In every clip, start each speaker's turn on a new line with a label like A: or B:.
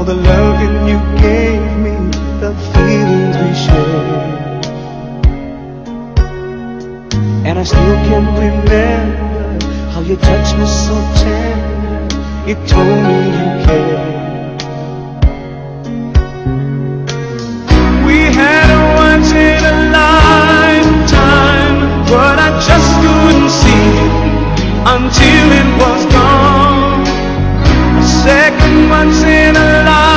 A: all the loving you gave me, the feelings we shared. And I still can remember how you touched me so tender. You told me you cared. We had a once in a lifetime, but I just couldn't see it until it was gone. Second once in a lifetime,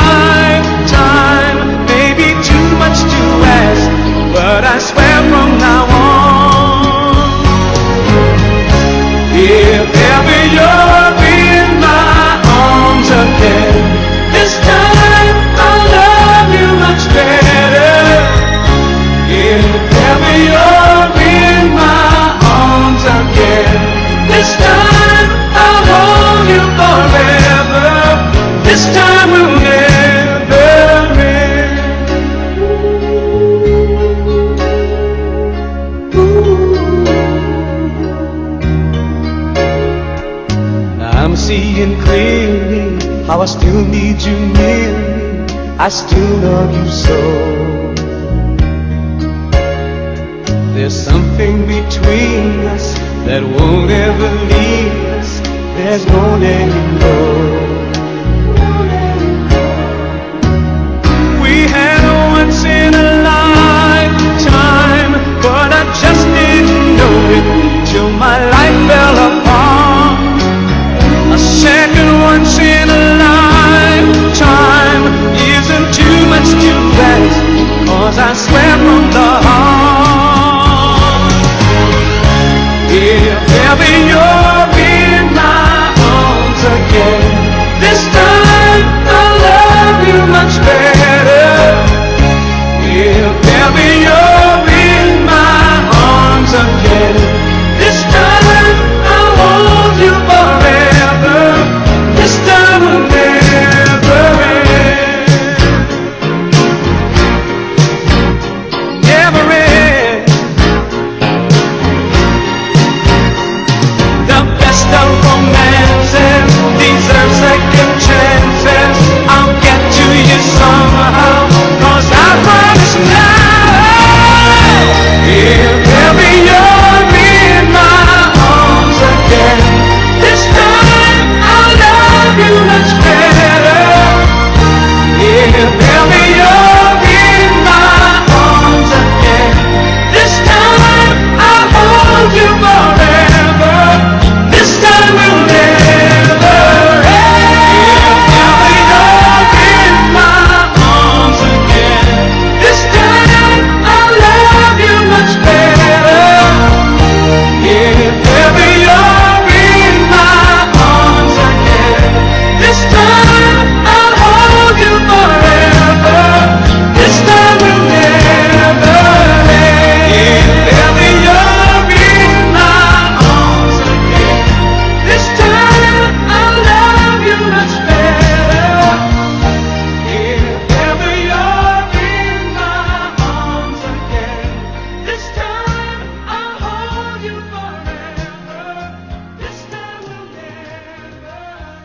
A: seeing clearly how I still need you near me. I still love you so. There's something between us that won't ever leave us. There's no letting go.